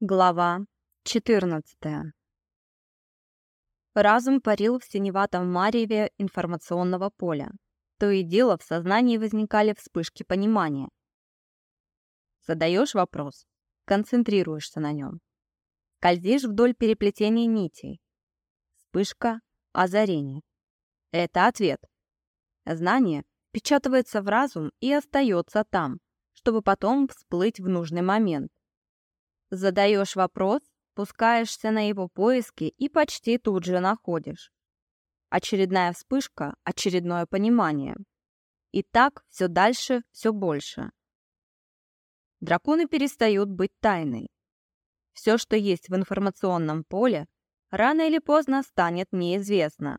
Глава 14 Разум парил в синеватом мареве информационного поля. То и дело в сознании возникали вспышки понимания. Задаешь вопрос, концентрируешься на нем. Скользишь вдоль переплетения нитей. Вспышка, озарение. Это ответ. Знание печатывается в разум и остается там, чтобы потом всплыть в нужный момент. Задаешь вопрос, пускаешься на его поиски и почти тут же находишь. Очередная вспышка, очередное понимание. И так все дальше, все больше. Драконы перестают быть тайной. Все, что есть в информационном поле, рано или поздно станет неизвестно.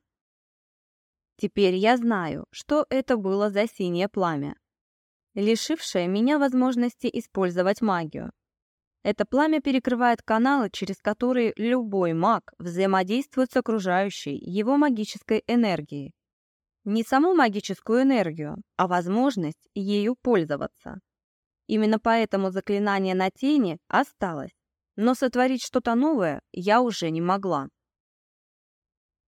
Теперь я знаю, что это было за синее пламя, лишившее меня возможности использовать магию. Это пламя перекрывает каналы, через которые любой маг взаимодействует с окружающей его магической энергией. Не саму магическую энергию, а возможность ею пользоваться. Именно поэтому заклинание на тени осталось, но сотворить что-то новое я уже не могла.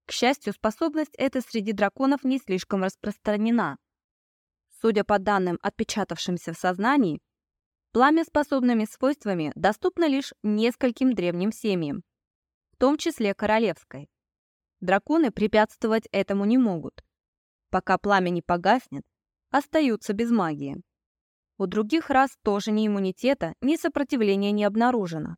К счастью, способность эта среди драконов не слишком распространена. Судя по данным, отпечатавшимся в сознании, Пламя способными свойствами доступно лишь нескольким древним семьям, в том числе королевской. Драконы препятствовать этому не могут. Пока пламя не погаснет, остаются без магии. У других рас тоже ни иммунитета, ни сопротивления не обнаружено.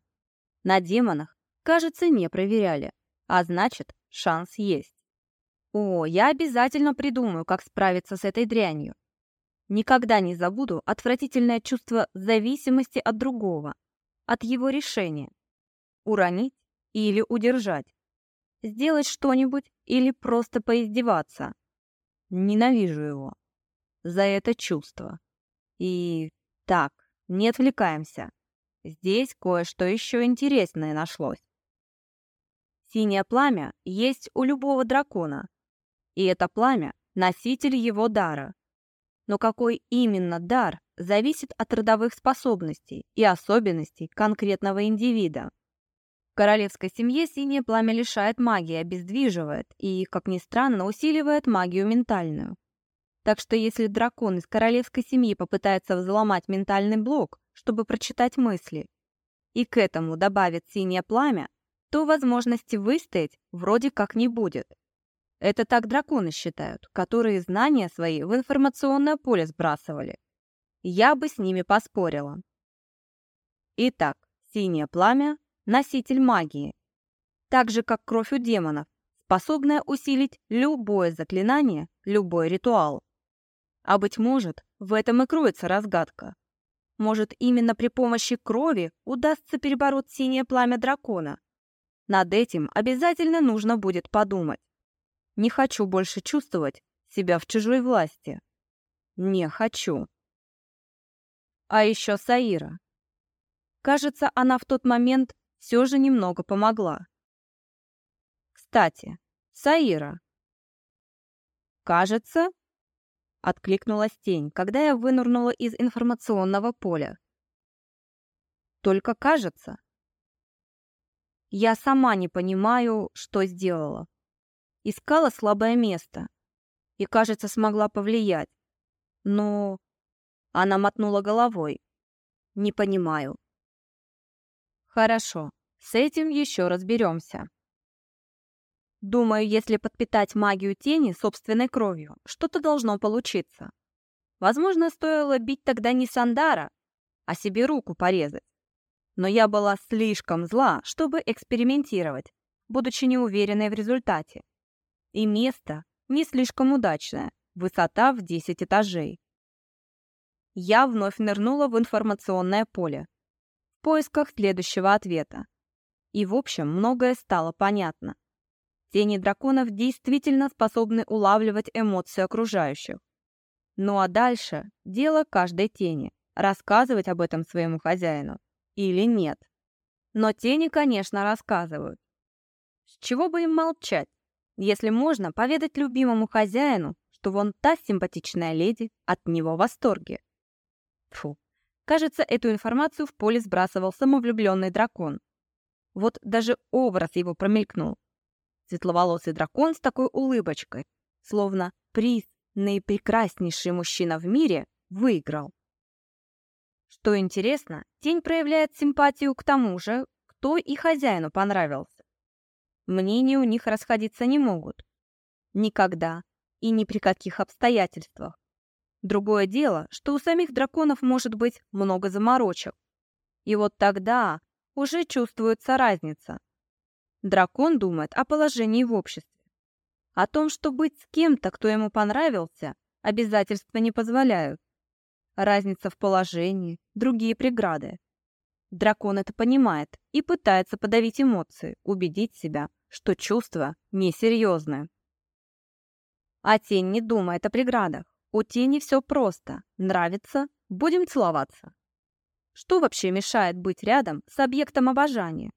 На демонах, кажется, не проверяли, а значит, шанс есть. О, я обязательно придумаю, как справиться с этой дрянью. Никогда не забуду отвратительное чувство зависимости от другого, от его решения. Уронить или удержать. Сделать что-нибудь или просто поиздеваться. Ненавижу его. За это чувство. И так, не отвлекаемся. Здесь кое-что еще интересное нашлось. Синее пламя есть у любого дракона. И это пламя — носитель его дара. Но какой именно дар зависит от родовых способностей и особенностей конкретного индивида. В королевской семье синее пламя лишает магии, обездвиживает и, как ни странно, усиливает магию ментальную. Так что если дракон из королевской семьи попытается взломать ментальный блок, чтобы прочитать мысли, и к этому добавит синее пламя, то возможности выстоять вроде как не будет. Это так драконы считают, которые знания свои в информационное поле сбрасывали. Я бы с ними поспорила. Итак, синее пламя – носитель магии. Так же, как кровь у демонов, способная усилить любое заклинание, любой ритуал. А быть может, в этом и кроется разгадка. Может, именно при помощи крови удастся перебороть синее пламя дракона? Над этим обязательно нужно будет подумать. Не хочу больше чувствовать себя в чужой власти. Не хочу. А еще Саира. Кажется, она в тот момент все же немного помогла. Кстати, Саира. Кажется, откликнулась тень, когда я вынырнула из информационного поля. Только кажется. Я сама не понимаю, что сделала. Искала слабое место. И, кажется, смогла повлиять. Но... Она мотнула головой. Не понимаю. Хорошо, с этим еще разберемся. Думаю, если подпитать магию тени собственной кровью, что-то должно получиться. Возможно, стоило бить тогда не Сандара, а себе руку порезать. Но я была слишком зла, чтобы экспериментировать, будучи неуверенной в результате. И место не слишком удачное, высота в 10 этажей. Я вновь нырнула в информационное поле в поисках следующего ответа. И, в общем, многое стало понятно. Тени драконов действительно способны улавливать эмоции окружающих. Ну а дальше дело каждой тени – рассказывать об этом своему хозяину или нет. Но тени, конечно, рассказывают. С чего бы им молчать? Если можно, поведать любимому хозяину, что вон та симпатичная леди от него в восторге. Фу, Кажется, эту информацию в поле сбрасывал самовлюбленный дракон. Вот даже образ его промелькнул. Светловолосый дракон с такой улыбочкой, словно приз наипрекраснейший мужчина в мире выиграл. Что интересно, тень проявляет симпатию к тому же, кто и хозяину понравился. Мнения у них расходиться не могут. Никогда и ни при каких обстоятельствах. Другое дело, что у самих драконов может быть много заморочек. И вот тогда уже чувствуется разница. Дракон думает о положении в обществе. О том, что быть с кем-то, кто ему понравился, обязательства не позволяют. Разница в положении, другие преграды. Дракон это понимает и пытается подавить эмоции, убедить себя, что чувства несерьезны. А тень не думает о преградах. У тени все просто. Нравится – будем целоваться. Что вообще мешает быть рядом с объектом обожания?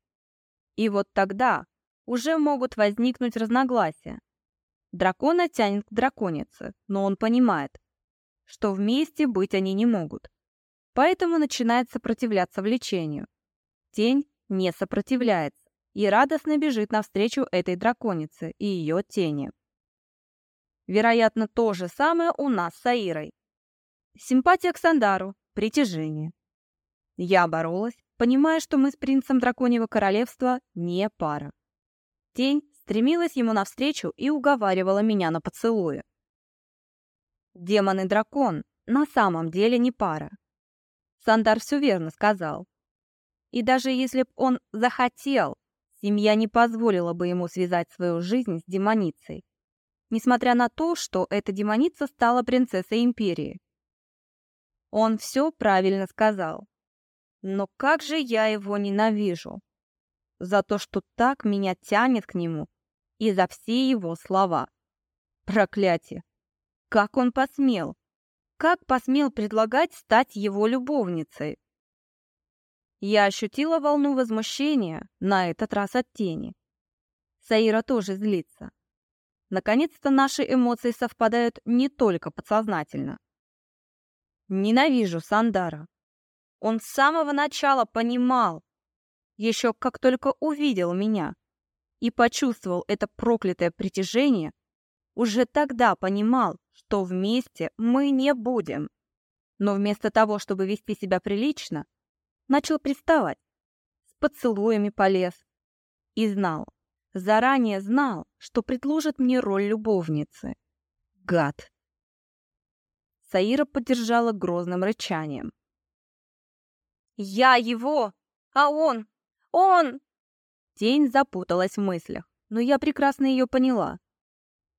И вот тогда уже могут возникнуть разногласия. Дракона тянет к драконице, но он понимает, что вместе быть они не могут. Поэтому начинает сопротивляться влечению. Тень не сопротивляется и радостно бежит навстречу этой драконице и ее тени. Вероятно, то же самое у нас с Аирой. Симпатия к Сандару, притяжение. Я боролась, понимая, что мы с принцем Драконьего Королевства не пара. Тень стремилась ему навстречу и уговаривала меня на поцелуе. Демон и дракон на самом деле не пара. Сандар все верно сказал. И даже если б он захотел, семья не позволила бы ему связать свою жизнь с демоницей несмотря на то, что эта демоница стала принцессой империи. Он все правильно сказал. Но как же я его ненавижу. За то, что так меня тянет к нему и за все его слова. Проклятие! Как он посмел? Как посмел предлагать стать его любовницей? Я ощутила волну возмущения, на этот раз от тени. Саира тоже злится. Наконец-то наши эмоции совпадают не только подсознательно. Ненавижу Сандара. Он с самого начала понимал, еще как только увидел меня и почувствовал это проклятое притяжение, уже тогда понимал, что вместе мы не будем. Но вместо того, чтобы вести себя прилично, начал приставать, с поцелуями полез и знал, Заранее знал, что предложит мне роль любовницы. Гад. Саира поддержала грозным рычанием. «Я его! А он! Он!» Тень запуталась в мыслях, но я прекрасно ее поняла.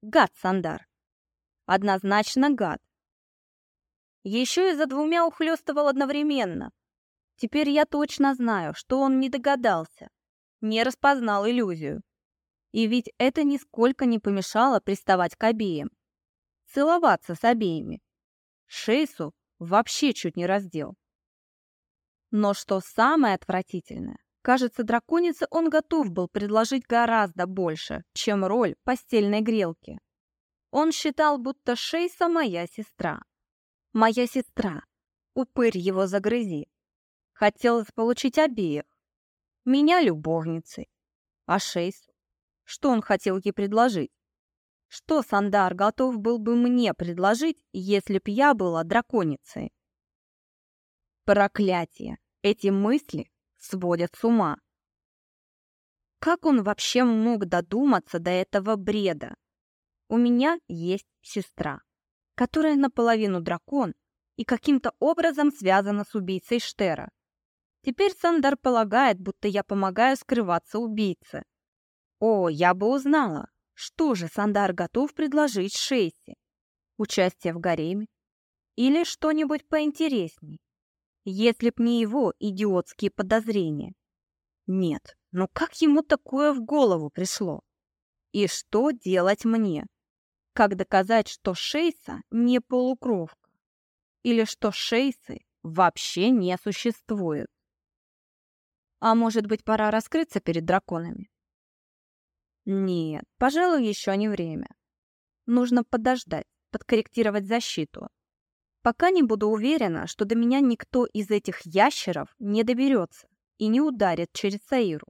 Гад, Сандар. Однозначно гад. Еще и за двумя ухлёстывал одновременно. Теперь я точно знаю, что он не догадался, не распознал иллюзию. И ведь это нисколько не помешало приставать к обеим. Целоваться с обеими. Шейсу вообще чуть не раздел. Но что самое отвратительное, кажется, драконице он готов был предложить гораздо больше, чем роль постельной грелки. Он считал, будто Шейса моя сестра. Моя сестра. Упырь его загрызи. Хотелось получить обеих. Меня любовницей, а Шейсу что он хотел ей предложить? Что Сандар готов был бы мне предложить, если б я была драконицей? Проклятие! Эти мысли сводят с ума. Как он вообще мог додуматься до этого бреда? У меня есть сестра, которая наполовину дракон и каким-то образом связана с убийцей Штера. Теперь Сандар полагает, будто я помогаю скрываться убийце. О, я бы узнала, что же Сандар готов предложить Шейсе? Участие в гареме? Или что-нибудь поинтересней? Если б не его идиотские подозрения. Нет, ну как ему такое в голову пришло? И что делать мне? Как доказать, что Шейса не полукровка? Или что Шейсы вообще не существует? А может быть, пора раскрыться перед драконами? Нет, пожалуй, еще не время. Нужно подождать, подкорректировать защиту. Пока не буду уверена, что до меня никто из этих ящеров не доберется и не ударит через Саиру.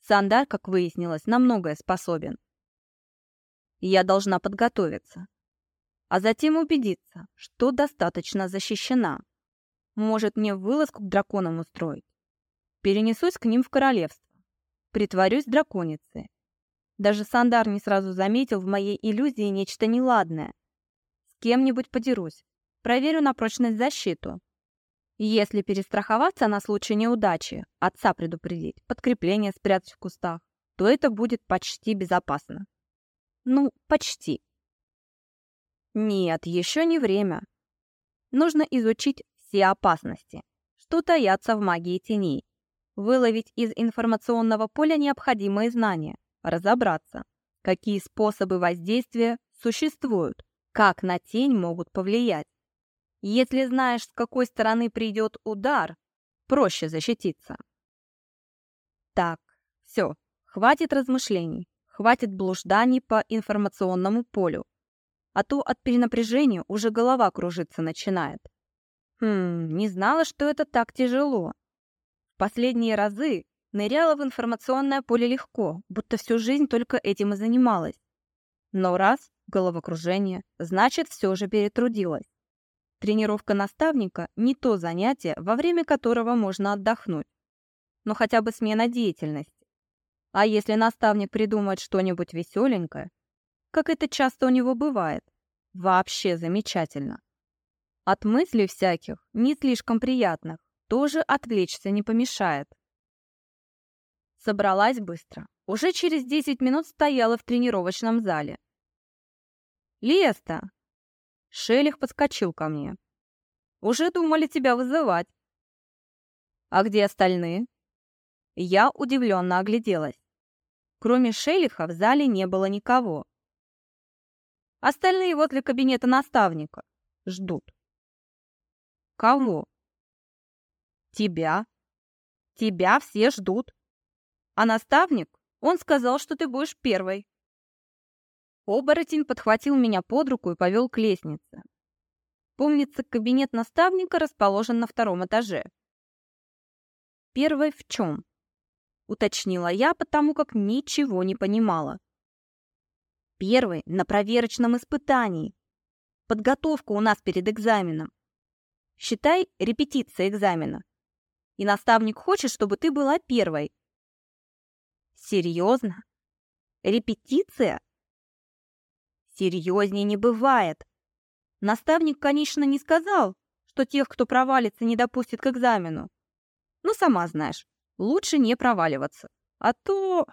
Сандар, как выяснилось, на многое способен. Я должна подготовиться, а затем убедиться, что достаточно защищена. Может, мне вылазку к драконам устроить? Перенесусь к ним в королевство. Притворюсь драконицей. Даже Сандар не сразу заметил в моей иллюзии нечто неладное. С кем-нибудь подерусь. Проверю на прочность защиту. Если перестраховаться на случай неудачи, отца предупредить, подкрепление спрятать в кустах, то это будет почти безопасно. Ну, почти. Нет, еще не время. Нужно изучить все опасности, что таятся в магии теней, выловить из информационного поля необходимые знания, разобраться, какие способы воздействия существуют, как на тень могут повлиять. Если знаешь, с какой стороны придет удар, проще защититься. Так, все, хватит размышлений, хватит блужданий по информационному полю а то от перенапряжения уже голова кружиться начинает. Хм, не знала, что это так тяжело. Последние разы ныряла в информационное поле легко, будто всю жизнь только этим и занималась. Но раз головокружение, значит, все же перетрудилась. Тренировка наставника – не то занятие, во время которого можно отдохнуть. Но хотя бы смена деятельности. А если наставник придумает что-нибудь веселенькое, как это часто у него бывает. Вообще замечательно. От мыслей всяких, не слишком приятных, тоже отвлечься не помешает. Собралась быстро. Уже через 10 минут стояла в тренировочном зале. «Леста!» Шелих подскочил ко мне. «Уже думали тебя вызывать». «А где остальные?» Я удивленно огляделась. Кроме Шелиха в зале не было никого. Остальные возле кабинета наставника. Ждут. Кого? Тебя. Тебя все ждут. А наставник, он сказал, что ты будешь первой. Оборотень подхватил меня под руку и повел к лестнице. Помнится, кабинет наставника расположен на втором этаже. Первой в чем? Уточнила я, потому как ничего не понимала. Первый на проверочном испытании. Подготовка у нас перед экзаменом. Считай репетиция экзамена. И наставник хочет, чтобы ты была первой. Серьезно? Репетиция? Серьезнее не бывает. Наставник, конечно, не сказал, что тех, кто провалится, не допустит к экзамену. Ну, сама знаешь, лучше не проваливаться. А то...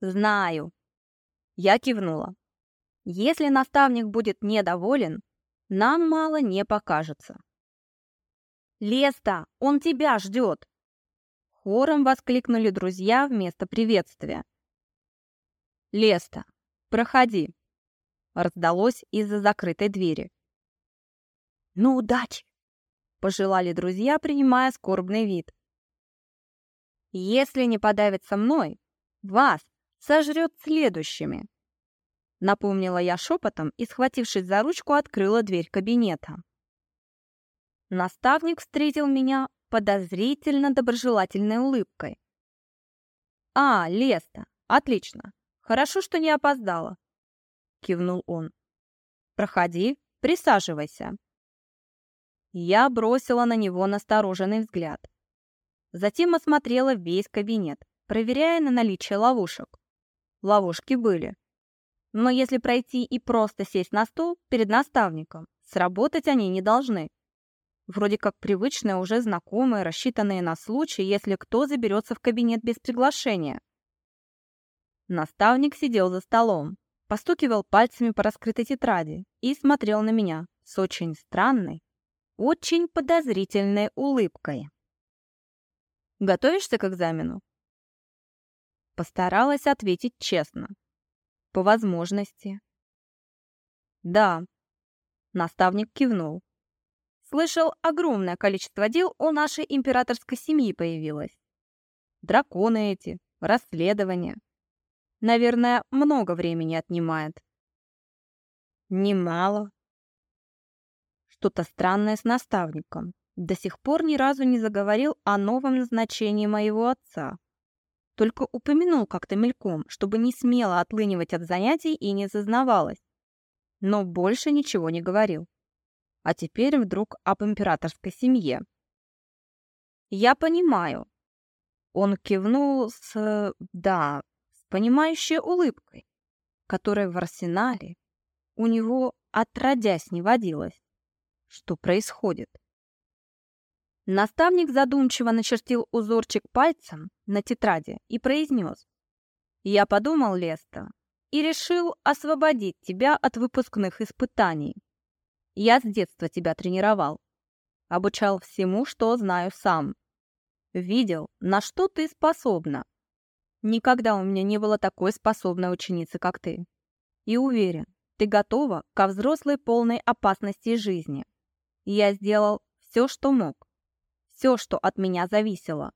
Знаю, я кивнула. Если наставник будет недоволен, нам мало не покажется. «Леста, он тебя ждет!» Хором воскликнули друзья вместо приветствия. «Леста, проходи!» Раздалось из-за закрытой двери. «Ну, удачи!» Пожелали друзья, принимая скорбный вид. «Если не подавится мной, вас сожрет следующими. Напомнила я шепотом и, схватившись за ручку, открыла дверь кабинета. Наставник встретил меня подозрительно доброжелательной улыбкой. «А, Леста, отлично. Хорошо, что не опоздала», — кивнул он. «Проходи, присаживайся». Я бросила на него настороженный взгляд. Затем осмотрела весь кабинет, проверяя на наличие ловушек. Ловушки были. Но если пройти и просто сесть на стул перед наставником, сработать они не должны. Вроде как привычные, уже знакомые, рассчитанные на случай, если кто заберется в кабинет без приглашения. Наставник сидел за столом, постукивал пальцами по раскрытой тетради и смотрел на меня с очень странной, очень подозрительной улыбкой. «Готовишься к экзамену?» Постаралась ответить честно. По возможности. Да. Наставник кивнул. Слышал, огромное количество дел у нашей императорской семьи появилось. Драконы эти, расследования. Наверное, много времени отнимает. Немало. Что-то странное с наставником. До сих пор ни разу не заговорил о новом назначении моего отца. Только упомянул как-то мельком, чтобы не смело отлынивать от занятий и не зазнавалась. Но больше ничего не говорил. А теперь вдруг об императорской семье. «Я понимаю». Он кивнул с... да, с понимающей улыбкой, которая в арсенале у него отродясь не водилась. Что происходит? Наставник задумчиво начертил узорчик пальцем на тетради и произнес. «Я подумал, Леста, и решил освободить тебя от выпускных испытаний. Я с детства тебя тренировал, обучал всему, что знаю сам. Видел, на что ты способна. Никогда у меня не было такой способной ученицы, как ты. И уверен, ты готова ко взрослой полной опасности жизни. Я сделал все, что мог все, что от меня зависело.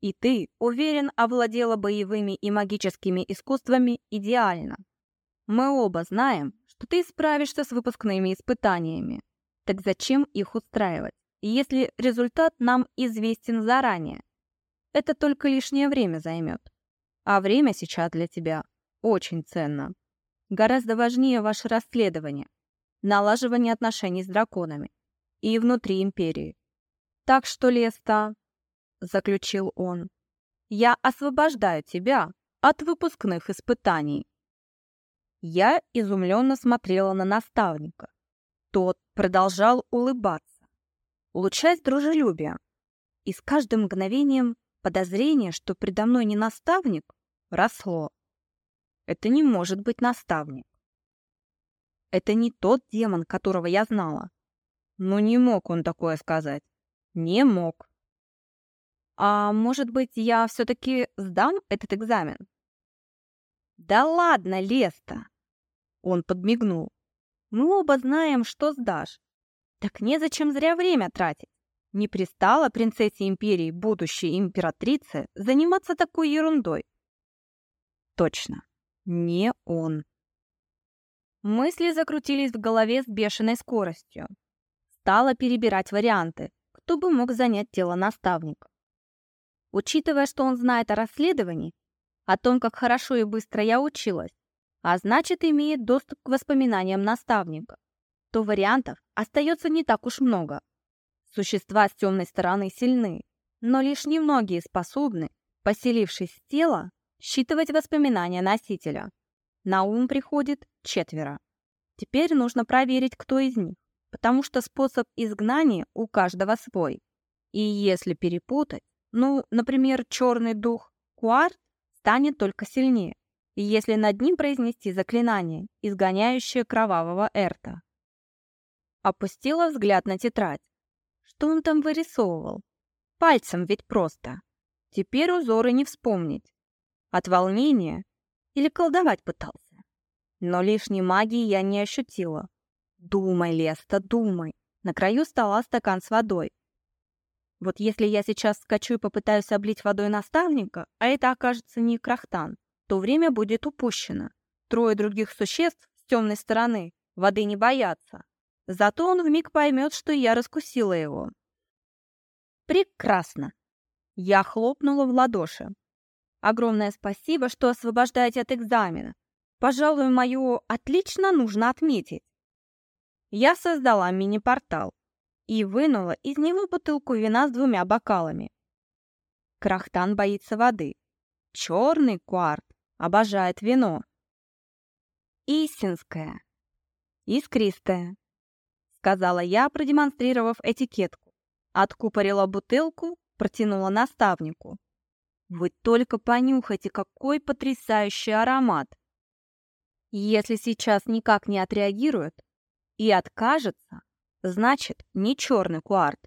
И ты, уверен, овладела боевыми и магическими искусствами идеально. Мы оба знаем, что ты справишься с выпускными испытаниями. Так зачем их устраивать, если результат нам известен заранее? Это только лишнее время займет. А время сейчас для тебя очень ценно. Гораздо важнее ваше расследование, налаживание отношений с драконами и внутри Империи. Так что, Леста, — заключил он, — я освобождаю тебя от выпускных испытаний. Я изумленно смотрела на наставника. Тот продолжал улыбаться, улучшать дружелюбие. И с каждым мгновением подозрение, что предо мной не наставник, росло. Это не может быть наставник. Это не тот демон, которого я знала. Но не мог он такое сказать. Не мог. А может быть, я все-таки сдам этот экзамен? Да ладно, Леста! Он подмигнул. Мы оба знаем, что сдашь. Так незачем зря время тратить. Не пристала принцессе империи, будущей императрице, заниматься такой ерундой. Точно, не он. Мысли закрутились в голове с бешеной скоростью. Стала перебирать варианты, кто бы мог занять тело наставника. Учитывая, что он знает о расследовании, о том, как хорошо и быстро я училась, а значит, имеет доступ к воспоминаниям наставника, то вариантов остается не так уж много. Существа с темной стороны сильны, но лишь немногие способны, поселившись в тело, считывать воспоминания носителя. На ум приходит четверо. Теперь нужно проверить, кто из них потому что способ изгнания у каждого свой. И если перепутать, ну, например, черный дух Куарт станет только сильнее, если над ним произнести заклинание, изгоняющее кровавого Эрта. Опустила взгляд на тетрадь. Что он там вырисовывал? Пальцем ведь просто. Теперь узоры не вспомнить. От волнения или колдовать пытался. Но лишней магии я не ощутила. Думай, Леста, думай. На краю стола стакан с водой. Вот если я сейчас скачу и попытаюсь облить водой наставника, а это окажется не крахтан, то время будет упущено. Трое других существ с темной стороны воды не боятся. Зато он вмиг поймет, что я раскусила его. Прекрасно. Я хлопнула в ладоши. Огромное спасибо, что освобождаете от экзамена. Пожалуй, мое «отлично» нужно отметить. Я создала мини-портал и вынула из него бутылку вина с двумя бокалами. Крахтан боится воды. Черный кварт обожает вино. Истинское. Искристое, сказала я, продемонстрировав этикетку. Откупорила бутылку, протянула наставнику. Вы только понюхайте, какой потрясающий аромат. Если сейчас никак не отреагирует, и откажется, значит, не черный куарт.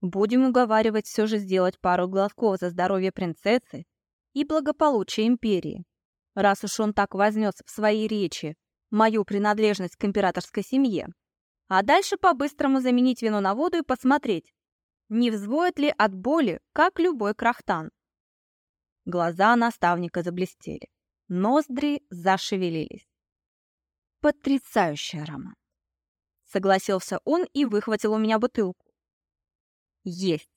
Будем уговаривать все же сделать пару глазков за здоровье принцессы и благополучие империи. Раз уж он так вознес в своей речи мою принадлежность к императорской семье. А дальше по-быстрому заменить вино на воду и посмотреть, не взвоет ли от боли, как любой крахтан. Глаза наставника заблестели, ноздри зашевелились. Потрясающий аромат Согласился он и выхватил у меня бутылку. Есть.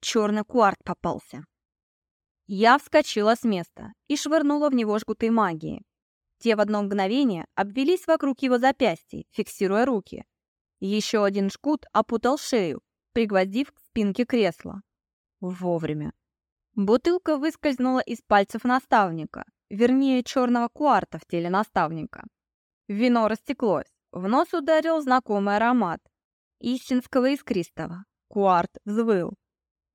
Черный куарт попался. Я вскочила с места и швырнула в него жгуты магии. Те в одно мгновение обвелись вокруг его запястья, фиксируя руки. Еще один жгут опутал шею, пригвоздив к спинке кресла. Вовремя. Бутылка выскользнула из пальцев наставника, вернее, черного куарта в теле наставника. Вино растеклось, в нос ударил знакомый аромат. Истинского искристого. Куарт взвыл.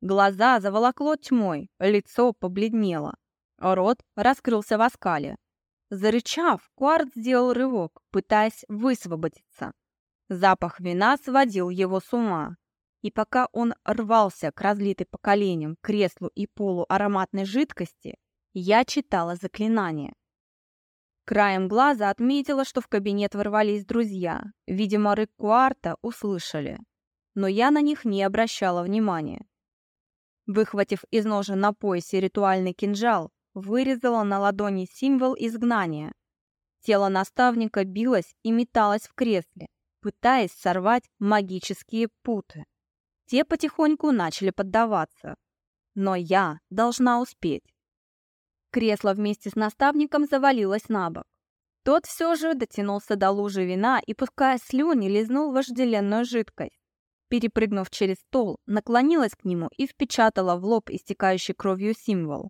Глаза заволокло тьмой, лицо побледнело. Рот раскрылся в оскале. Зарычав, Куарт сделал рывок, пытаясь высвободиться. Запах вина сводил его с ума. И пока он рвался к разлитой по коленям, креслу и полу ароматной жидкости, я читала заклинание. Краем глаза отметила, что в кабинет ворвались друзья. Видимо, рык Куарта услышали. Но я на них не обращала внимания. Выхватив из ножен на поясе ритуальный кинжал, вырезала на ладони символ изгнания. Тело наставника билось и металось в кресле, пытаясь сорвать магические путы. Те потихоньку начали поддаваться. Но я должна успеть. Кресло вместе с наставником завалилось на бок. Тот все же дотянулся до лужи вина и, пуская слюни, лизнул вожделенную жидкость перепрыгнув через стол, наклонилась к нему и впечатала в лоб истекающий кровью символ.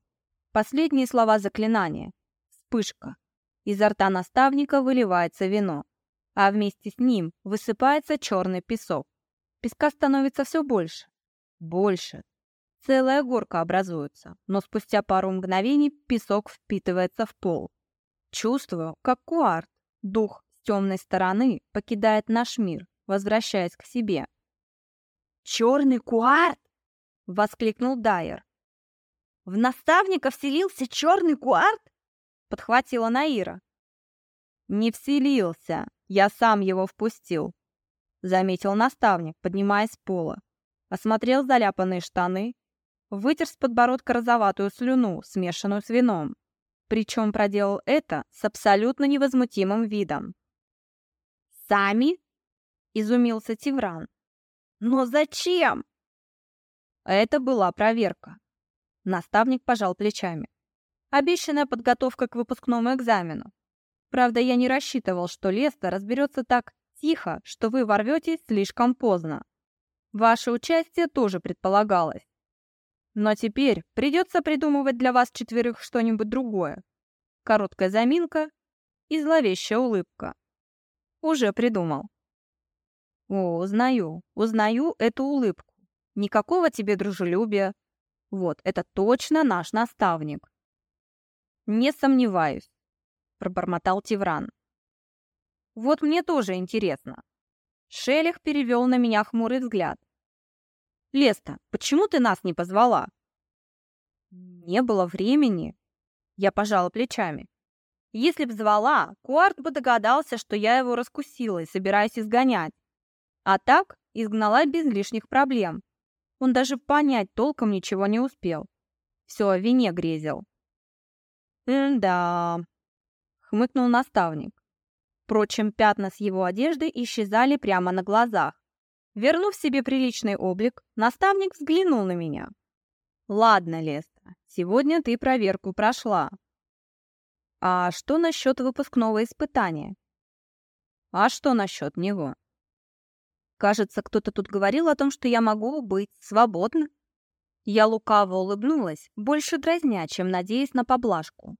Последние слова заклинания. Вспышка. Изо рта наставника выливается вино, а вместе с ним высыпается черный песок. Песка становится все больше. Больше. Целая горка образуется, но спустя пару мгновений песок впитывается в пол. Чувствую, как Куарт, дух с темной стороны, покидает наш мир, возвращаясь к себе. «Черный куарт!» — воскликнул Дайер. «В наставника вселился черный куарт?» — подхватила Наира. «Не вселился, я сам его впустил», — заметил наставник, поднимаясь с пола. Осмотрел заляпанные штаны, вытер с подбородка розоватую слюну, смешанную с вином. Причем проделал это с абсолютно невозмутимым видом. «Сами?» — изумился Тивран. Но зачем? Это была проверка. Наставник пожал плечами. Обещанная подготовка к выпускному экзамену. Правда, я не рассчитывал, что Леста разберется так тихо, что вы ворветесь слишком поздно. Ваше участие тоже предполагалось. Но теперь придется придумывать для вас четверых что-нибудь другое. Короткая заминка и зловещая улыбка. Уже придумал. О, узнаю, узнаю эту улыбку. Никакого тебе дружелюбия. Вот, это точно наш наставник. Не сомневаюсь, пробормотал Тивран. Вот мне тоже интересно. Шелех перевел на меня хмурый взгляд. Леста, почему ты нас не позвала? Не было времени. Я пожала плечами. Если б звала, Куарт бы догадался, что я его раскусила и собираюсь изгонять. А так изгнала без лишних проблем. Он даже понять толком ничего не успел. Все о вине грезил. «М-да», — хмыкнул наставник. Впрочем, пятна с его одежды исчезали прямо на глазах. Вернув себе приличный облик, наставник взглянул на меня. «Ладно, Леста, сегодня ты проверку прошла. А что насчет выпускного испытания?» «А что насчет него?» Кажется, кто-то тут говорил о том, что я могу быть свободна. Я лукаво улыбнулась, больше дразня, чем надеясь на поблажку.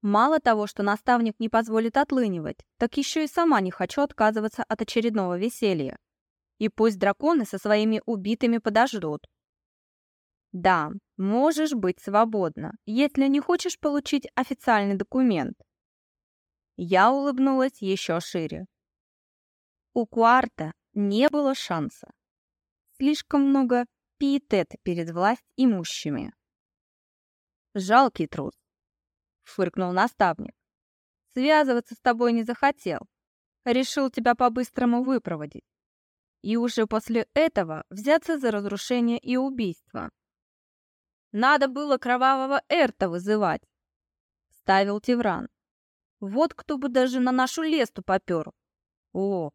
Мало того, что наставник не позволит отлынивать, так еще и сама не хочу отказываться от очередного веселья. И пусть драконы со своими убитыми подождут. Да, можешь быть свободна, если не хочешь получить официальный документ. Я улыбнулась еще шире. У Куарта не было шанса. Слишком много пиетета перед власть имущими. «Жалкий трус», — фыркнул наставник. «Связываться с тобой не захотел. Решил тебя по-быстрому выпроводить. И уже после этого взяться за разрушение и убийство. Надо было кровавого Эрта вызывать», — ставил Тевран. «Вот кто бы даже на нашу лесту попер. О,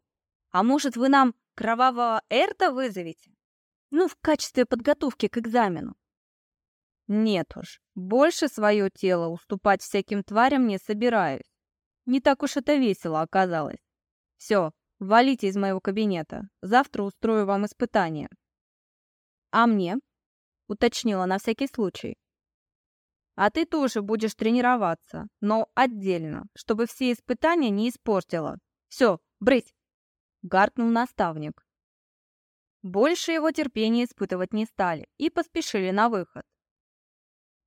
А может, вы нам кровавого Эрта вызовете? Ну, в качестве подготовки к экзамену. Нет уж, больше свое тело уступать всяким тварям не собираюсь. Не так уж это весело оказалось. Все, валите из моего кабинета. Завтра устрою вам испытание. А мне? Уточнила на всякий случай. А ты тоже будешь тренироваться, но отдельно, чтобы все испытания не испортила. Все, брысь!» — гаркнул наставник. Больше его терпения испытывать не стали и поспешили на выход.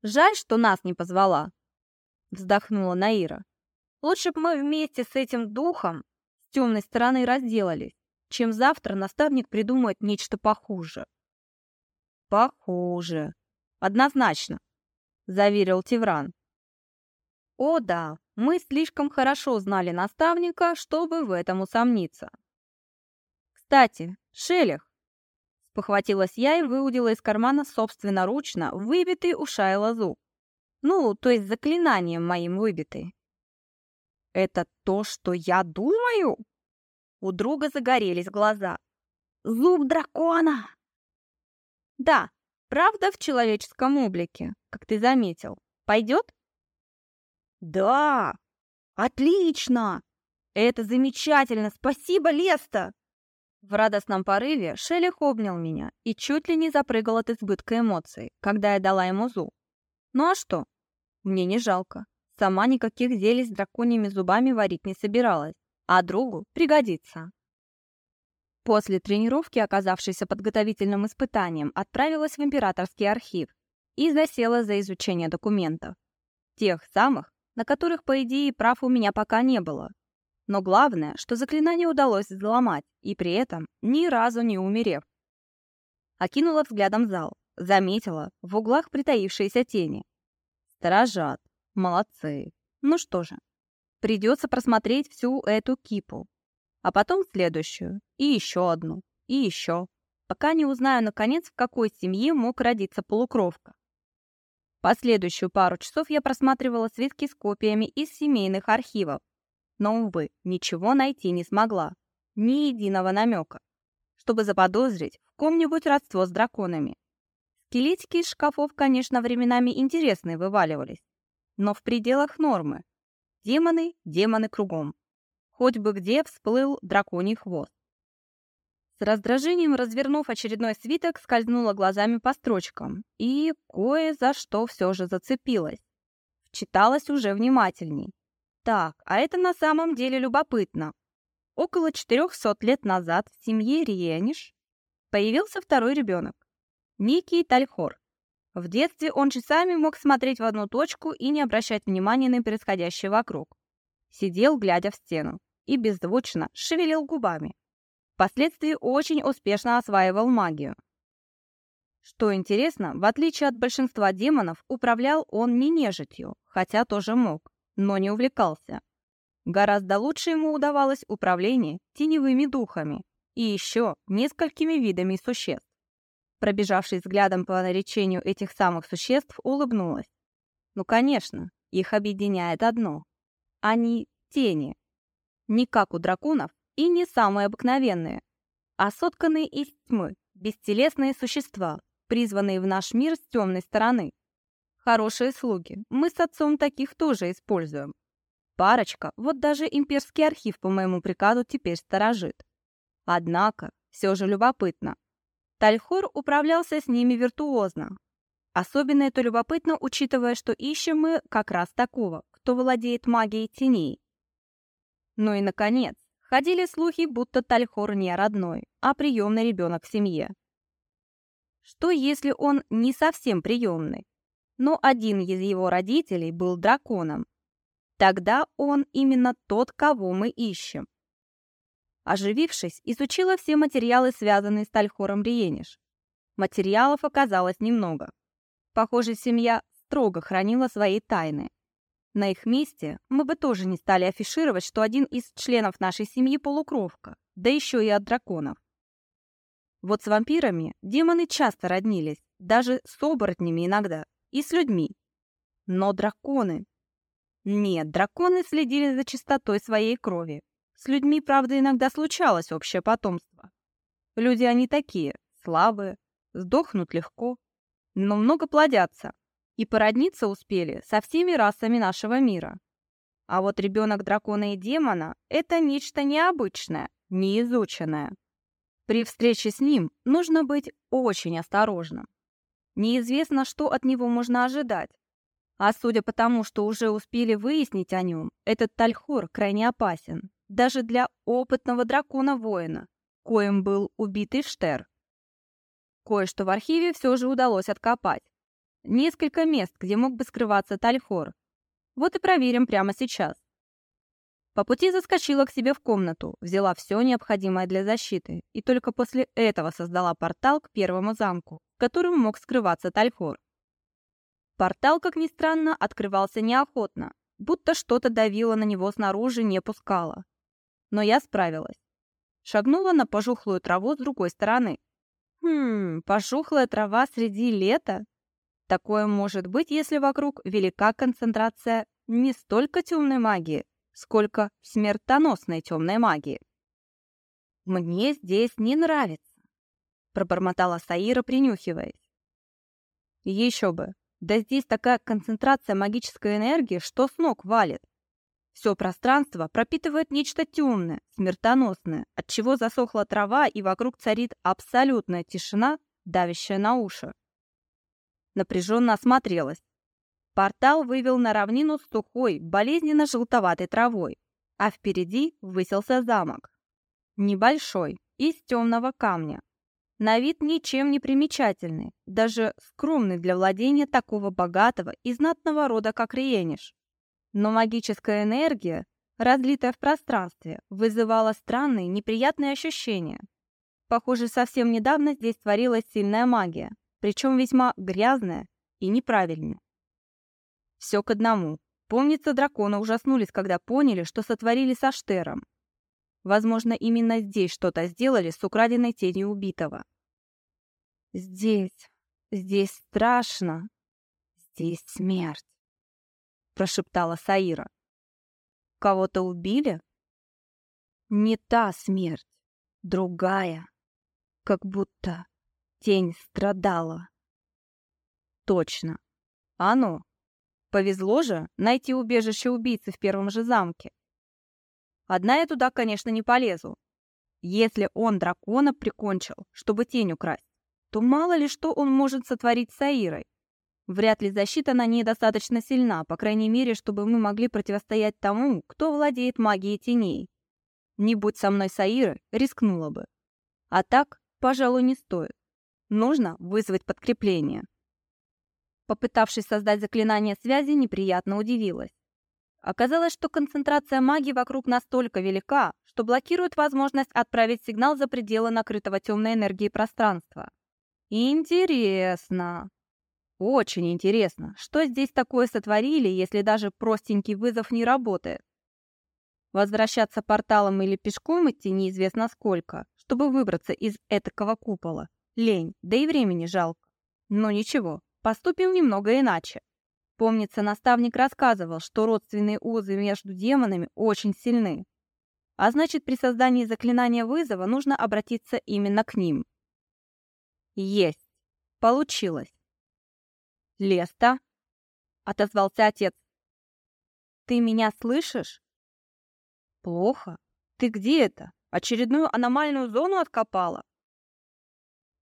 «Жаль, что нас не позвала», — вздохнула Наира. «Лучше бы мы вместе с этим духом с темной стороны разделались, чем завтра наставник придумает нечто похуже». «Похуже. Однозначно», — заверил Тевран. «О да, мы слишком хорошо знали наставника, чтобы в этом усомниться». «Кстати, Шелех!» — спохватилась я и выудила из кармана собственноручно выбитый у Шайла зуб. Ну, то есть заклинанием моим выбитый. «Это то, что я думаю?» У друга загорелись глаза. «Зуб дракона!» «Да, Правда, в человеческом облике, как ты заметил. Пойдет? Да! Отлично! Это замечательно! Спасибо, Леста! В радостном порыве Шелех обнял меня и чуть ли не запрыгал от избытка эмоций, когда я дала ему зуб. Ну а что? Мне не жалко. Сама никаких зелий с драконьими зубами варить не собиралась, а другу пригодится. После тренировки, оказавшейся подготовительным испытанием, отправилась в императорский архив и засела за изучение документов. Тех самых, на которых, по идее, прав у меня пока не было. Но главное, что заклинание удалось взломать, и при этом ни разу не умерев. Окинула взглядом зал, заметила в углах притаившиеся тени. Сторожат, молодцы. Ну что же, придется просмотреть всю эту кипу, а потом следующую, и еще одну, и еще, пока не узнаю, наконец, в какой семье мог родиться полукровка. Последующую пару часов я просматривала свитки с копиями из семейных архивов, но, увы, ничего найти не смогла, ни единого намека, чтобы заподозрить в ком-нибудь родство с драконами. Скелетики из шкафов, конечно, временами интересные вываливались, но в пределах нормы. Демоны, демоны кругом. Хоть бы где всплыл драконий хвост. С раздражением развернув очередной свиток, скользнула глазами по строчкам и кое за что все же зацепилась. Вчиталась уже внимательней. Так, а это на самом деле любопытно. Около 400 лет назад в семье Риениш появился второй ребенок, некий Тальхор. В детстве он часами мог смотреть в одну точку и не обращать внимания на происходящее вокруг. Сидел, глядя в стену и беззвучно шевелил губами. Впоследствии очень успешно осваивал магию. Что интересно, в отличие от большинства демонов, управлял он не нежитью, хотя тоже мог, но не увлекался. Гораздо лучше ему удавалось управление теневыми духами и еще несколькими видами существ. Пробежавшись взглядом по наречению этих самых существ, улыбнулась. Ну, конечно, их объединяет одно. Они — тени, не как у драконов и не самые обыкновенные, а сотканные из тьмы, бестелесные существа, призванные в наш мир с темной стороны. Хорошие слуги, мы с отцом таких тоже используем. Парочка, вот даже имперский архив по моему приказу теперь сторожит. Однако, все же любопытно. Тальхор управлялся с ними виртуозно. Особенно это любопытно, учитывая, что ищем мы как раз такого, кто владеет магией теней. Ну и, наконец, ходили слухи, будто Тальхор не родной, а приемный ребенок в семье. Что, если он не совсем приемный, но один из его родителей был драконом? Тогда он именно тот, кого мы ищем. Оживившись, изучила все материалы, связанные с Тальхором Риениш. Материалов оказалось немного. Похоже, семья строго хранила свои тайны. На их месте мы бы тоже не стали афишировать, что один из членов нашей семьи полукровка, да еще и от драконов. Вот с вампирами демоны часто роднились, даже с оборотнями иногда, и с людьми. Но драконы... Нет, драконы следили за чистотой своей крови. С людьми, правда, иногда случалось общее потомство. Люди они такие, слабые, сдохнут легко, но много плодятся и породниться успели со всеми расами нашего мира. А вот ребенок дракона и демона — это нечто необычное, неизученное. При встрече с ним нужно быть очень осторожным. Неизвестно, что от него можно ожидать. А судя по тому, что уже успели выяснить о нем, этот Тальхор крайне опасен, даже для опытного дракона-воина, коим был убитый Штер. Кое-что в архиве все же удалось откопать. Несколько мест, где мог бы скрываться Тальхор. Вот и проверим прямо сейчас. По пути заскочила к себе в комнату, взяла все необходимое для защиты и только после этого создала портал к первому замку, в мог скрываться Тальхор. Портал, как ни странно, открывался неохотно, будто что-то давило на него снаружи, не пускало. Но я справилась. Шагнула на пожухлую траву с другой стороны. Хм, пожухлая трава среди лета? Такое может быть, если вокруг велика концентрация не столько темной магии, сколько смертоносной темной магии. «Мне здесь не нравится», — пробормотала Саира, принюхиваясь. «Еще бы, да здесь такая концентрация магической энергии, что с ног валит. Все пространство пропитывает нечто темное, смертоносное, от чего засохла трава и вокруг царит абсолютная тишина, давящая на уши. Напряженно осмотрелась. Портал вывел на равнину с сухой, болезненно-желтоватой травой, а впереди высился замок. Небольшой, из темного камня. На вид ничем не примечательный, даже скромный для владения такого богатого и знатного рода, как Риениш. Но магическая энергия, разлитая в пространстве, вызывала странные, неприятные ощущения. Похоже, совсем недавно здесь творилась сильная магия, причем весьма грязная и неправильная. Все к одному. Помнится, драконы ужаснулись, когда поняли, что сотворили со Штером. Возможно, именно здесь что-то сделали с украденной тенью убитого. «Здесь, здесь страшно, здесь смерть», — прошептала Саира. «Кого-то убили?» «Не та смерть, другая, как будто тень страдала». «Точно. А ну, Повезло же найти убежище убийцы в первом же замке. Одна я туда, конечно, не полезу. Если он дракона прикончил, чтобы тень украсть, то мало ли что он может сотворить с Аирой. Вряд ли защита на ней достаточно сильна, по крайней мере, чтобы мы могли противостоять тому, кто владеет магией теней. Не будь со мной Саиры, рискнула бы. А так, пожалуй, не стоит. Нужно вызвать подкрепление. Попытавшись создать заклинание связи, неприятно удивилась. Оказалось, что концентрация магии вокруг настолько велика, что блокирует возможность отправить сигнал за пределы накрытого темной энергией пространства. Интересно. Очень интересно, что здесь такое сотворили, если даже простенький вызов не работает. Возвращаться порталом или пешком идти неизвестно сколько, чтобы выбраться из этакого купола. Лень, да и времени жалко. Но ничего, поступим немного иначе. Помнится, наставник рассказывал, что родственные узы между демонами очень сильны. А значит, при создании заклинания вызова нужно обратиться именно к ним. Есть. Получилось. Леста, отозвался отец. Ты меня слышишь? Плохо. Ты где это? Очередную аномальную зону откопала?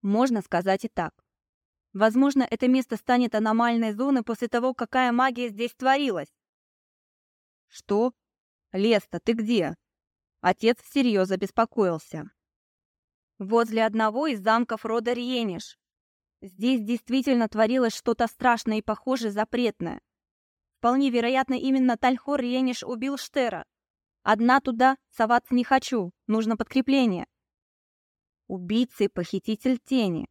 Можно сказать и так. Возможно, это место станет аномальной зоной после того, какая магия здесь творилась. Что? Леста, ты где? Отец всерьез обеспокоился. Возле одного из замков рода Риениш. Здесь действительно творилось что-то страшное и, похоже, запретное. Вполне вероятно, именно Тальхор Риениш убил Штера. Одна туда соваться не хочу, нужно подкрепление. Убийца и похититель тени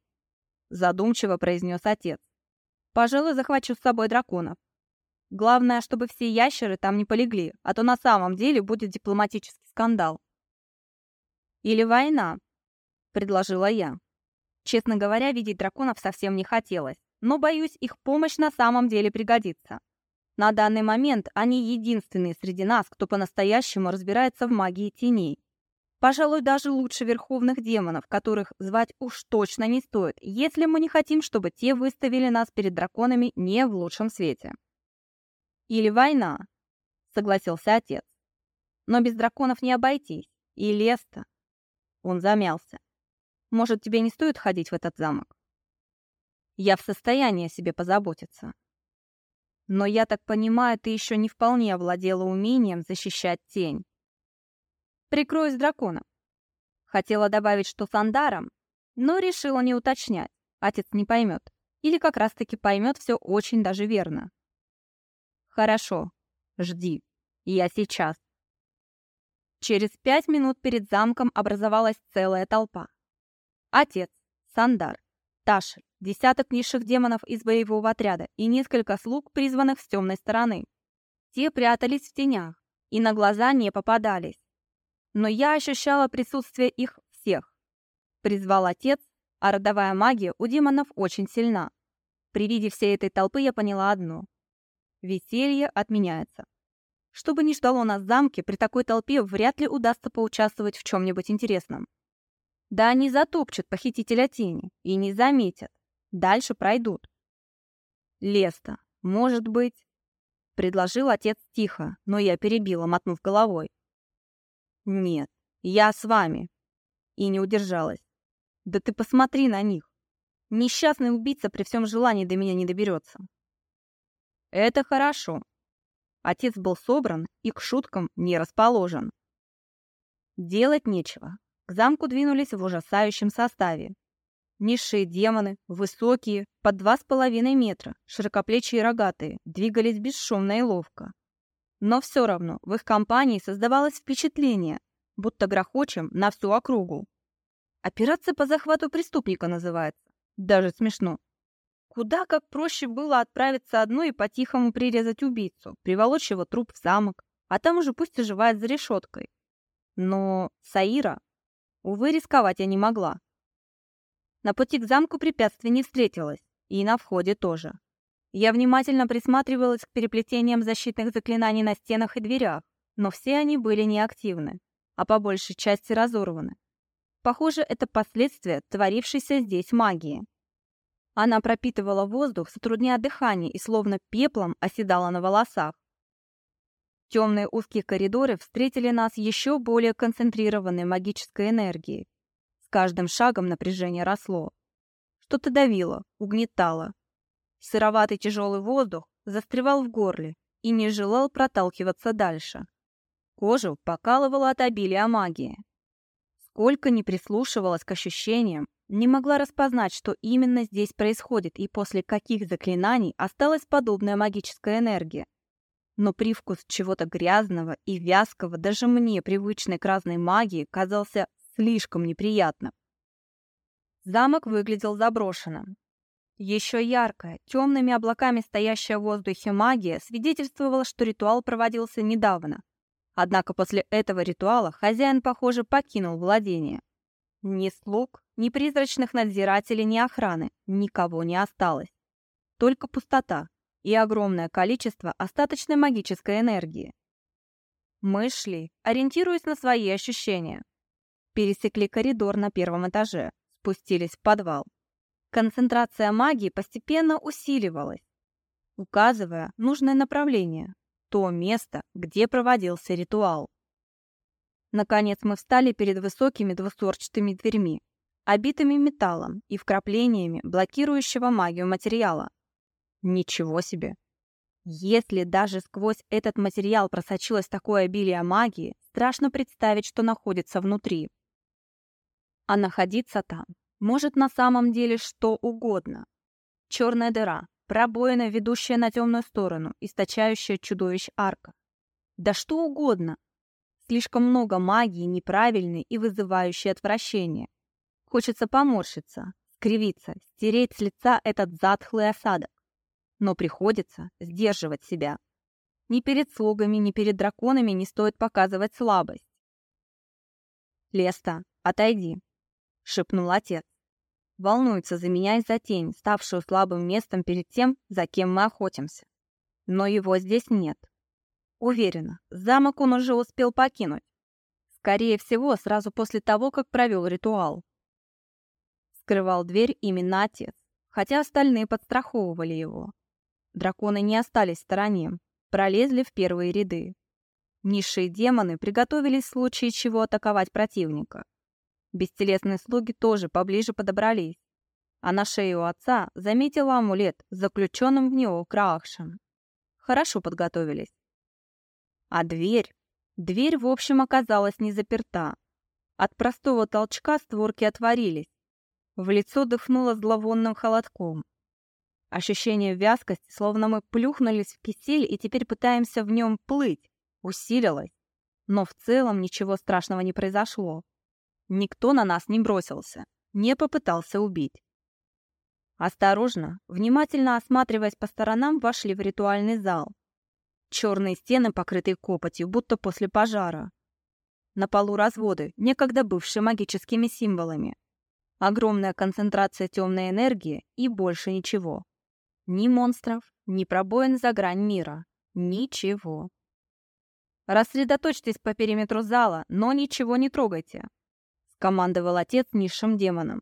задумчиво произнес отец. Пожалуй, захвачу с собой драконов. Главное, чтобы все ящеры там не полегли, а то на самом деле будет дипломатический скандал. Или война, предложила я. Честно говоря, видеть драконов совсем не хотелось, но, боюсь, их помощь на самом деле пригодится. На данный момент они единственные среди нас, кто по-настоящему разбирается в магии теней. Пожалуй, даже лучше верховных демонов, которых звать уж точно не стоит, если мы не хотим, чтобы те выставили нас перед драконами не в лучшем свете. Или война, согласился отец. Но без драконов не обойтись. И Леста. Он замялся. Может, тебе не стоит ходить в этот замок? Я в состоянии о себе позаботиться. Но я так понимаю, ты еще не вполне овладела умением защищать тень. Прикроюсь драконом. Хотела добавить, что с Андаром, но решила не уточнять. Отец не поймет. Или как раз-таки поймет все очень даже верно. Хорошо. Жди. Я сейчас. Через пять минут перед замком образовалась целая толпа. Отец, Сандар, Ташель, десяток низших демонов из боевого отряда и несколько слуг, призванных с темной стороны. Те прятались в тенях и на глаза не попадались. Но я ощущала присутствие их всех. Призвал отец, а родовая магия у демонов очень сильна. При виде всей этой толпы я поняла одно. Веселье отменяется. Что бы ни ждало нас в замке, при такой толпе вряд ли удастся поучаствовать в чем-нибудь интересном. Да они затопчут похитителя тени и не заметят. Дальше пройдут. Леста, может быть... Предложил отец тихо, но я перебила, мотнув головой. Нет, я с вами. И не удержалась. Да ты посмотри на них. Несчастный убийца при всем желании до меня не доберется. Это хорошо. Отец был собран и к шуткам не расположен. Делать нечего. К замку двинулись в ужасающем составе. Низшие демоны, высокие, по два с половиной метра, широкоплечие и рогатые, двигались бесшумно и ловко. Но все равно в их компании создавалось впечатление, будто грохочем на всю округу. Операция по захвату преступника называется. Даже смешно. Куда как проще было отправиться одной и по-тихому прирезать убийцу, приволочь его труп в замок, а там уже пусть оживает за решеткой. Но Саира Увы, рисковать я не могла. На пути к замку препятствий не встретилось, и на входе тоже. Я внимательно присматривалась к переплетениям защитных заклинаний на стенах и дверях, но все они были неактивны, а по большей части разорваны. Похоже, это последствия творившейся здесь магии. Она пропитывала воздух, затрудняя дыхание и словно пеплом оседала на волосах. Темные узкие коридоры встретили нас еще более концентрированной магической энергией. С каждым шагом напряжение росло. Что-то давило, угнетало. Сыроватый тяжелый воздух застревал в горле и не желал проталкиваться дальше. Кожу покалывало от обилия магии. Сколько ни прислушивалась к ощущениям, не могла распознать, что именно здесь происходит и после каких заклинаний осталась подобная магическая энергия но привкус чего-то грязного и вязкого даже мне, привычной к разной магии, казался слишком неприятным. Замок выглядел заброшенным. Еще яркая, темными облаками стоящая в воздухе магия свидетельствовала, что ритуал проводился недавно. Однако после этого ритуала хозяин, похоже, покинул владение. Ни слуг, ни призрачных надзирателей, ни охраны, никого не осталось. Только пустота, и огромное количество остаточной магической энергии. Мы шли, ориентируясь на свои ощущения. Пересекли коридор на первом этаже, спустились в подвал. Концентрация магии постепенно усиливалась, указывая нужное направление, то место, где проводился ритуал. Наконец мы встали перед высокими двустворчатыми дверьми, обитыми металлом и вкраплениями блокирующего магию материала. Ничего себе! Если даже сквозь этот материал просочилось такое обилие магии, страшно представить, что находится внутри. А находиться там может на самом деле что угодно. Черная дыра, пробоина, ведущая на темную сторону, источающая чудовищ арка. Да что угодно. Слишком много магии, неправильной и вызывающей отвращение. Хочется поморщиться, скривиться, стереть с лица этот затхлый осадок но приходится сдерживать себя. Ни перед слугами, ни перед драконами не стоит показывать слабость. «Леста, отойди», — шепнул отец. Волнуется за меня и за тень, ставшую слабым местом перед тем, за кем мы охотимся. но его здесь нет. Уверена, замок он уже успел покинуть. Скорее всего, сразу после того, как провел ритуал. Скрывал дверь именно отец, хотя остальные подстраховывали его. Драконы не остались в стороне, пролезли в первые ряды. Низшие демоны приготовились в случае чего атаковать противника. Бестелесные слуги тоже поближе подобрались, а на шее у отца заметила амулет с заключенным в него Краахшем. Хорошо подготовились. А дверь? Дверь, в общем, оказалась не заперта. От простого толчка створки отворились. В лицо дыхнуло зловонным холодком. Ощущение вязкости, словно мы плюхнулись в кисель и теперь пытаемся в нем плыть, усилилось. Но в целом ничего страшного не произошло. Никто на нас не бросился, не попытался убить. Осторожно, внимательно осматриваясь по сторонам, вошли в ритуальный зал. Черные стены, покрытые копотью, будто после пожара. На полу разводы, некогда бывшие магическими символами. Огромная концентрация темной энергии и больше ничего. Ни монстров, ни пробоин за грань мира. Ничего. Рассредоточьтесь по периметру зала, но ничего не трогайте командовал отец низшим демоном.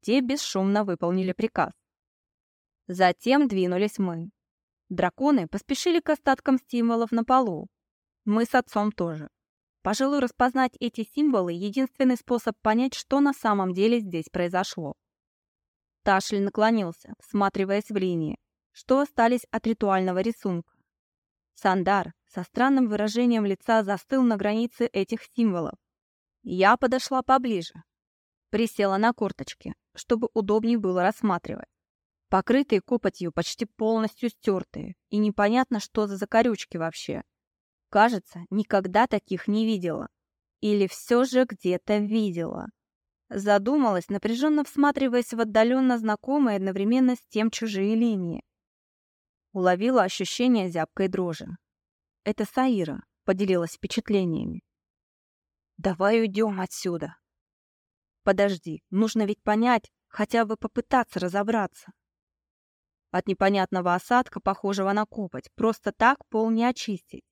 Те бесшумно выполнили приказ. Затем двинулись мы. Драконы поспешили к остаткам символов на полу. Мы с отцом тоже. Пожалуй, распознать эти символы — единственный способ понять, что на самом деле здесь произошло. Ташли наклонился, всматриваясь в линии, что остались от ритуального рисунка. Сандар со странным выражением лица застыл на границе этих символов, я подошла поближе. Присела на корточки, чтобы удобнее было рассматривать. Покрытые копотью, почти полностью стертые, и непонятно, что за закорючки вообще. Кажется, никогда таких не видела. Или все же где-то видела. Задумалась, напряженно всматриваясь в отдаленно знакомые одновременно с тем чужие линии. Уловила ощущение зябкой дрожи. Это Саира поделилась впечатлениями. Давай уйдем отсюда. Подожди, нужно ведь понять, хотя бы попытаться разобраться. От непонятного осадка, похожего на копоть, просто так пол не очистить.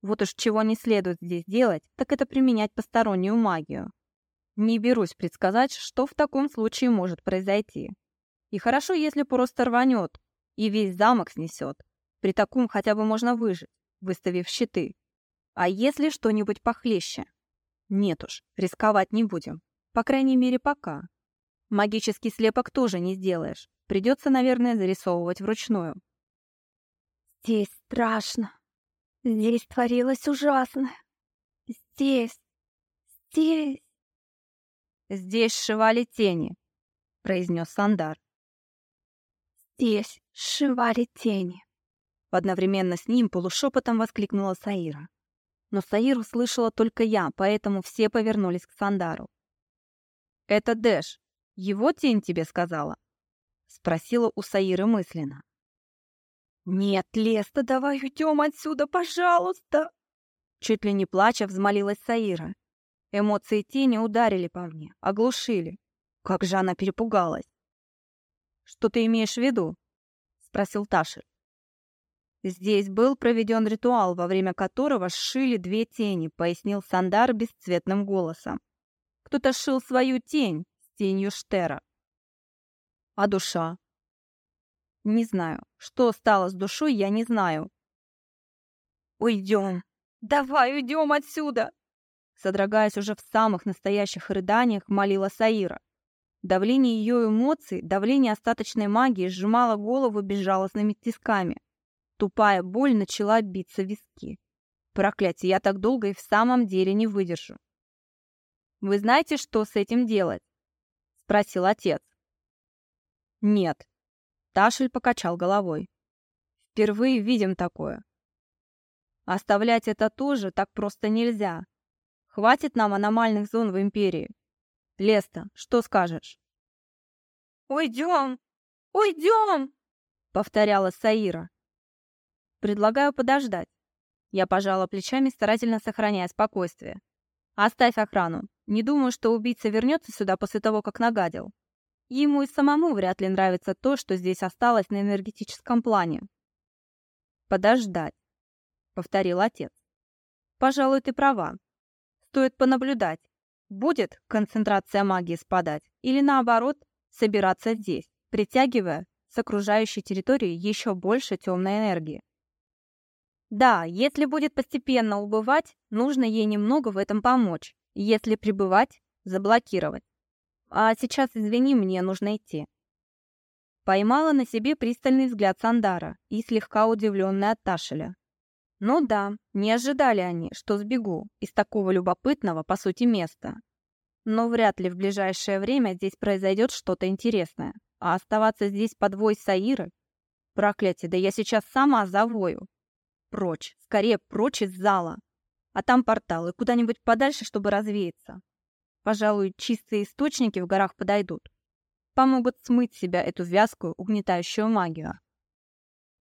Вот уж чего не следует здесь делать, так это применять постороннюю магию. Не берусь предсказать, что в таком случае может произойти. И хорошо, если просто рванет и весь замок снесет. При таком хотя бы можно выжить, выставив щиты. А если что-нибудь похлеще? Нет уж, рисковать не будем. По крайней мере, пока. Магический слепок тоже не сделаешь. Придется, наверное, зарисовывать вручную. Здесь страшно. Здесь творилось ужасное. Здесь. Здесь. Здесь сшивали тени, произнес Сандар. Здесь сшивали тени. Одновременно с ним полушепотом воскликнула Саира но Саир услышала только я, поэтому все повернулись к Сандару. «Это Дэш. Его тень тебе сказала?» — спросила у Саиры мысленно. «Нет, Леста, давай уйдем отсюда, пожалуйста!» Чуть ли не плача взмолилась Саира. Эмоции тени ударили по мне, оглушили. Как же она перепугалась. «Что ты имеешь в виду?» — спросил Таши. Здесь был проведен ритуал, во время которого сшили две тени, пояснил Сандар бесцветным голосом. Кто-то сшил свою тень с тенью Штера. А душа? Не знаю. Что стало с душой, я не знаю. Уйдем. Давай уйдем отсюда. Содрогаясь уже в самых настоящих рыданиях, молила Саира. Давление ее эмоций, давление остаточной магии сжимало голову безжалостными тисками. Тупая боль начала биться в виски. Проклятие, я так долго и в самом деле не выдержу. «Вы знаете, что с этим делать?» — спросил отец. «Нет». Ташель покачал головой. «Впервые видим такое. Оставлять это тоже так просто нельзя. Хватит нам аномальных зон в Империи. Леста, что скажешь?» «Уйдем! Уйдем!» — повторяла Саира. Предлагаю подождать. Я пожала плечами, старательно сохраняя спокойствие. Оставь охрану. Не думаю, что убийца вернется сюда после того, как нагадил. Ему и самому вряд ли нравится то, что здесь осталось на энергетическом плане. подождать», — повторил отец. «Пожалуй, ты права. Стоит понаблюдать, будет концентрация магии спадать или наоборот собираться здесь, притягивая с окружающей территории еще больше темной энергии. Да, если будет постепенно убывать, нужно ей немного в этом помочь. Если пребывать, заблокировать. А сейчас, извини, мне нужно идти. Поймала на себе пристальный взгляд Сандара и слегка удивленный от Ташеля. Ну да, не ожидали они, что сбегу из такого любопытного, по сути, места. Но вряд ли в ближайшее время здесь произойдет что-то интересное. А оставаться здесь под вой Саиры? Проклятие, да я сейчас сама завою. Прочь, скорее прочь из зала. А там порталы, куда-нибудь подальше, чтобы развеяться. Пожалуй, чистые источники в горах подойдут. Помогут смыть себя эту вязкую, угнетающую магию.